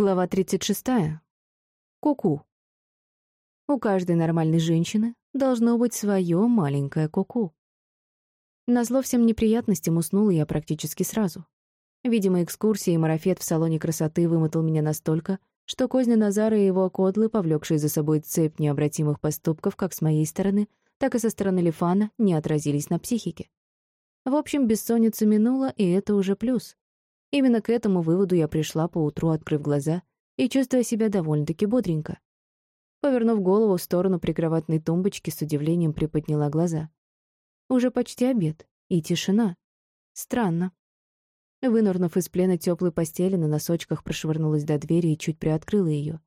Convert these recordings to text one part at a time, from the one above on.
Глава 36. Куку. У каждой нормальной женщины должно быть свое маленькое куку. Назло всем неприятностям уснула я практически сразу. Видимо, экскурсия и марафет в салоне красоты вымотал меня настолько, что козни Назара и его кодлы, повлекшие за собой цепь необратимых поступков как с моей стороны, так и со стороны Лифана, не отразились на психике. В общем, бессонница минула, и это уже плюс. Именно к этому выводу я пришла поутру, открыв глаза и чувствуя себя довольно-таки бодренько. Повернув голову в сторону прикроватной тумбочки, с удивлением приподняла глаза. Уже почти обед. И тишина. Странно. Вынурнув из плена теплой постели, на носочках прошвырнулась до двери и чуть приоткрыла ее.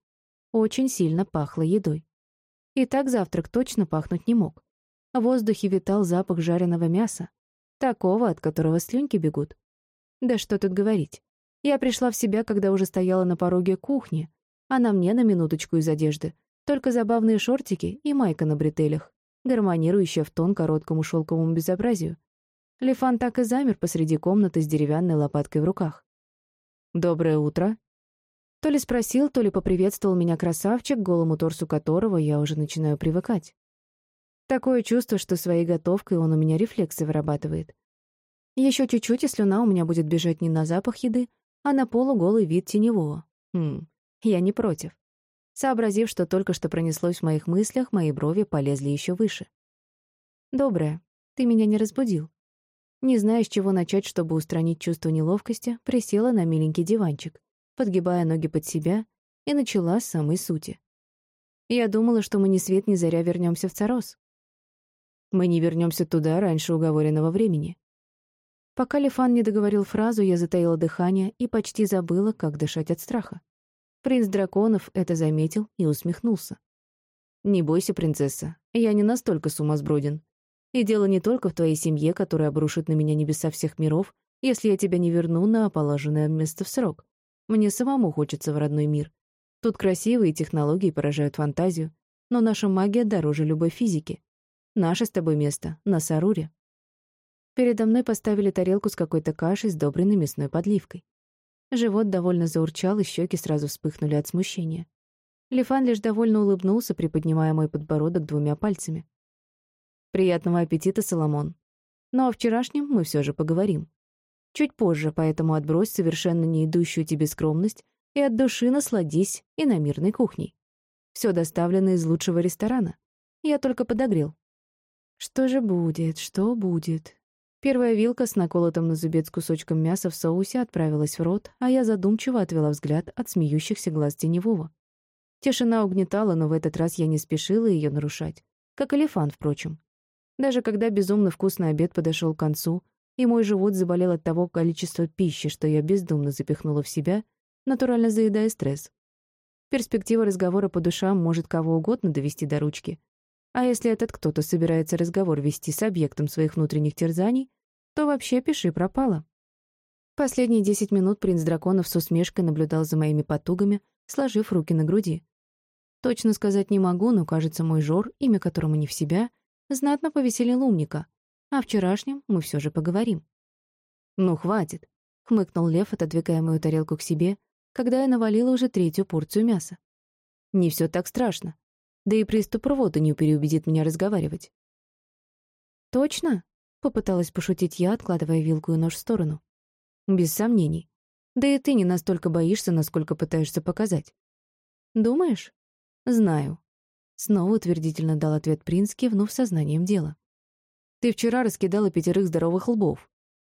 Очень сильно пахло едой. И так завтрак точно пахнуть не мог. В воздухе витал запах жареного мяса, такого, от которого слюнки бегут. Да что тут говорить. Я пришла в себя, когда уже стояла на пороге кухни, а на мне на минуточку из одежды только забавные шортики и майка на бретелях, гармонирующая в тон короткому шелковому безобразию. Лефан так и замер посреди комнаты с деревянной лопаткой в руках. «Доброе утро!» То ли спросил, то ли поприветствовал меня красавчик, голому торсу которого я уже начинаю привыкать. Такое чувство, что своей готовкой он у меня рефлексы вырабатывает. Еще чуть-чуть, и слюна у меня будет бежать не на запах еды, а на полуголый вид теневого. Хм, я не против. Сообразив, что только что пронеслось в моих мыслях, мои брови полезли еще выше. «Доброе, ты меня не разбудил». Не зная, с чего начать, чтобы устранить чувство неловкости, присела на миленький диванчик, подгибая ноги под себя, и начала с самой сути. Я думала, что мы ни свет ни заря вернемся в Царос. Мы не вернемся туда раньше уговоренного времени. Пока Лифан не договорил фразу, я затаила дыхание и почти забыла, как дышать от страха. Принц драконов это заметил и усмехнулся. «Не бойся, принцесса, я не настолько сумасброден. И дело не только в твоей семье, которая обрушит на меня небеса всех миров, если я тебя не верну на положенное место в срок. Мне самому хочется в родной мир. Тут красивые технологии поражают фантазию, но наша магия дороже любой физики. Наше с тобой место на Саруре». Передо мной поставили тарелку с какой-то кашей, сдобренной мясной подливкой. Живот довольно заурчал, и щеки сразу вспыхнули от смущения. Лифан лишь довольно улыбнулся, приподнимая мой подбородок двумя пальцами. «Приятного аппетита, Соломон. Но о вчерашнем мы все же поговорим. Чуть позже, поэтому отбрось совершенно не идущую тебе скромность и от души насладись и на мирной кухней. Все доставлено из лучшего ресторана. Я только подогрел». «Что же будет, что будет?» Первая вилка с наколотым на зубец кусочком мяса в соусе отправилась в рот, а я задумчиво отвела взгляд от смеющихся глаз теневого. Тишина угнетала, но в этот раз я не спешила ее нарушать. Как элефант, впрочем. Даже когда безумно вкусный обед подошел к концу, и мой живот заболел от того количества пищи, что я бездумно запихнула в себя, натурально заедая стресс. Перспектива разговора по душам может кого угодно довести до ручки, а если этот кто-то собирается разговор вести с объектом своих внутренних терзаний, то вообще пиши пропало. Последние десять минут принц драконов с усмешкой наблюдал за моими потугами, сложив руки на груди. Точно сказать не могу, но, кажется, мой Жор, имя которому не в себя, знатно повеселил умника. О вчерашнем мы все же поговорим. «Ну, хватит», — хмыкнул Лев, отодвигая мою тарелку к себе, когда я навалила уже третью порцию мяса. «Не все так страшно. Да и приступ рвоты не переубедит меня разговаривать. «Точно?» — попыталась пошутить я, откладывая вилку и нож в сторону. «Без сомнений. Да и ты не настолько боишься, насколько пытаешься показать». «Думаешь?» «Знаю». Снова утвердительно дал ответ принц, кивнув сознанием дела. «Ты вчера раскидала пятерых здоровых лбов.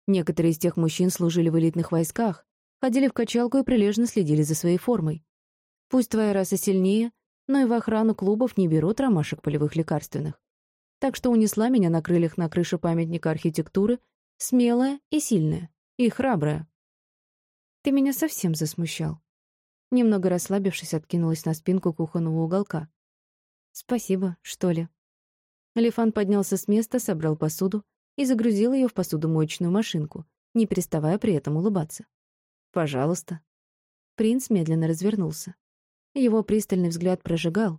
Некоторые из тех мужчин служили в элитных войсках, ходили в качалку и прилежно следили за своей формой. Пусть твоя раса сильнее, но и в охрану клубов не берут ромашек полевых лекарственных. Так что унесла меня на крыльях на крышу памятника архитектуры, смелая и сильная, и храбрая. Ты меня совсем засмущал. Немного расслабившись, откинулась на спинку кухонного уголка. Спасибо, что ли. Лифан поднялся с места, собрал посуду и загрузил ее в посудомоечную машинку, не переставая при этом улыбаться. «Пожалуйста». Принц медленно развернулся. Его пристальный взгляд прожигал.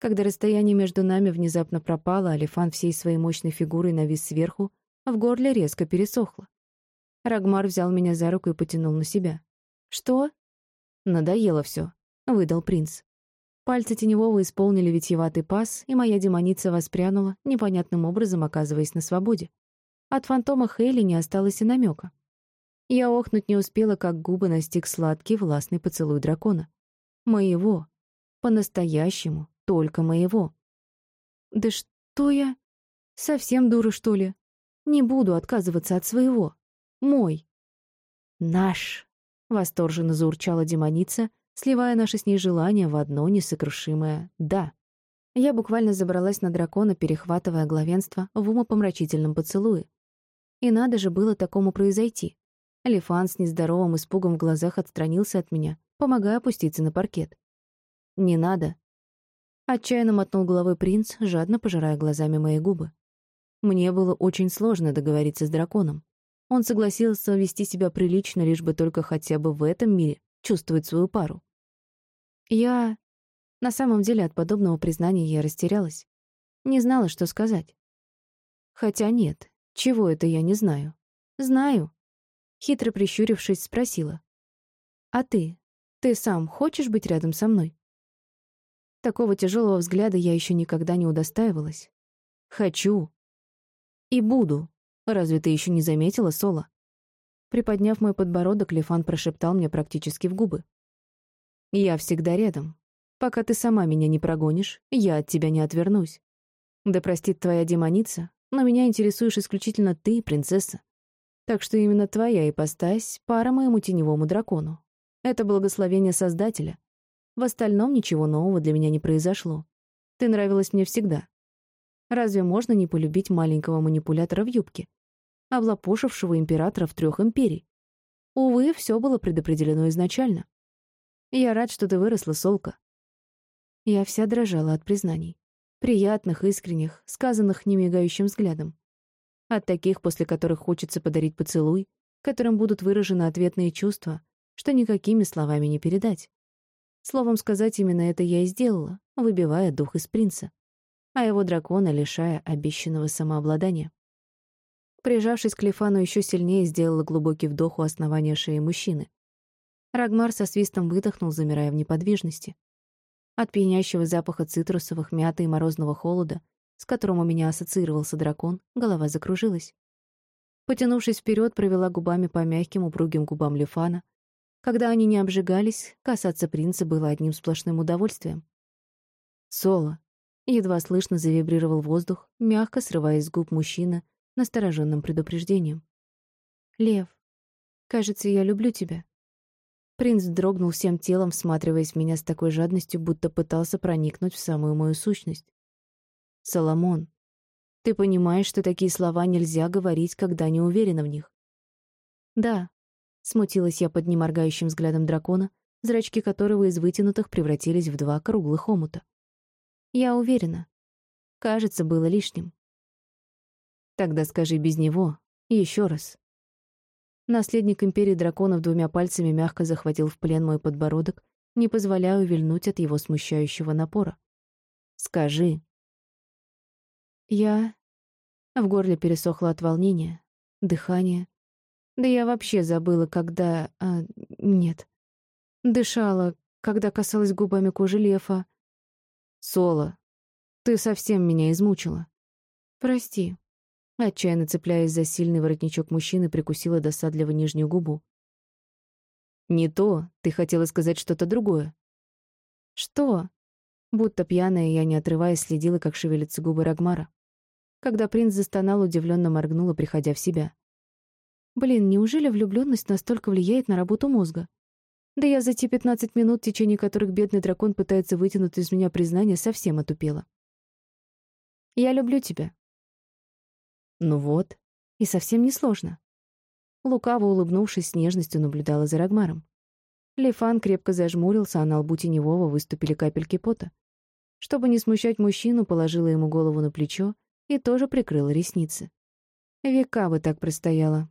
Когда расстояние между нами внезапно пропало, Алифан всей своей мощной фигурой навис сверху, а в горле резко пересохло. Рагмар взял меня за руку и потянул на себя. «Что?» «Надоело все, выдал принц. Пальцы Теневого исполнили витьеватый пас, и моя демоница воспрянула, непонятным образом оказываясь на свободе. От фантома Хейли не осталось и намека. Я охнуть не успела, как губы настиг сладкий властный поцелуй дракона. Моего. По-настоящему. Только моего. Да что я? Совсем дура, что ли? Не буду отказываться от своего. Мой. Наш. Восторженно заурчала демоница, сливая наши с ней желания в одно несокрушимое «да». Я буквально забралась на дракона, перехватывая главенство в умопомрачительном поцелуе. И надо же было такому произойти. Алифан с нездоровым испугом в глазах отстранился от меня, помогая опуститься на паркет. «Не надо». Отчаянно мотнул головой принц, жадно пожирая глазами мои губы. Мне было очень сложно договориться с драконом. Он согласился вести себя прилично, лишь бы только хотя бы в этом мире чувствовать свою пару. Я... На самом деле от подобного признания я растерялась. Не знала, что сказать. Хотя нет, чего это я не знаю. Знаю. Хитро прищурившись, спросила. «А ты? Ты сам хочешь быть рядом со мной?» Такого тяжелого взгляда я еще никогда не удостаивалась. «Хочу. И буду. Разве ты еще не заметила, Соло?» Приподняв мой подбородок, Лефан прошептал мне практически в губы. «Я всегда рядом. Пока ты сама меня не прогонишь, я от тебя не отвернусь. Да простит твоя демоница, но меня интересуешь исключительно ты, принцесса. Так что именно твоя ипостась — пара моему теневому дракону. Это благословение Создателя. В остальном ничего нового для меня не произошло. Ты нравилась мне всегда. Разве можно не полюбить маленького манипулятора в юбке, облапошившего императора в трех империй? Увы, все было предопределено изначально. Я рад, что ты выросла, Солка. Я вся дрожала от признаний. Приятных, искренних, сказанных немигающим взглядом. От таких, после которых хочется подарить поцелуй, которым будут выражены ответные чувства, что никакими словами не передать. Словом сказать, именно это я и сделала, выбивая дух из принца, а его дракона лишая обещанного самообладания. Прижавшись к Лифану еще сильнее, сделала глубокий вдох у основания шеи мужчины. Рагмар со свистом выдохнул, замирая в неподвижности. От пьянящего запаха цитрусовых, мяты и морозного холода с которым у меня ассоциировался дракон, голова закружилась. Потянувшись вперед, провела губами по мягким, упругим губам Лефана. Когда они не обжигались, касаться принца было одним сплошным удовольствием. «Соло!» — едва слышно завибрировал воздух, мягко срываясь с губ мужчины настороженным предупреждением. «Лев, кажется, я люблю тебя». Принц дрогнул всем телом, всматриваясь в меня с такой жадностью, будто пытался проникнуть в самую мою сущность. Соломон, ты понимаешь, что такие слова нельзя говорить, когда не уверена в них? Да, смутилась я под неморгающим взглядом дракона, зрачки которого из вытянутых превратились в два круглых омута. Я уверена. Кажется, было лишним. Тогда скажи без него, еще раз. Наследник империи драконов двумя пальцами мягко захватил в плен мой подбородок, не позволяя увильнуть от его смущающего напора. Скажи, я... В горле пересохло от волнения, дыхания. Да я вообще забыла, когда... А, нет. Дышала, когда касалась губами кожи лефа. Соло, ты совсем меня измучила. Прости. Отчаянно цепляясь за сильный воротничок мужчины, прикусила досадливо нижнюю губу. «Не то, ты хотела сказать что-то другое». «Что?» Будто пьяная, я, не отрываясь, следила, как шевелятся губы Рагмара. Когда принц застонал, удивленно моргнула, приходя в себя. Блин, неужели влюбленность настолько влияет на работу мозга? Да я за те пятнадцать минут, в течение которых бедный дракон пытается вытянуть из меня признание, совсем отупела. Я люблю тебя. Ну вот, и совсем не сложно. Лукаво улыбнувшись, с нежностью наблюдала за Рагмаром. Лефан крепко зажмурился, а на лбу теневого выступили капельки пота. Чтобы не смущать мужчину, положила ему голову на плечо и тоже прикрыла ресницы. Века бы так простояла,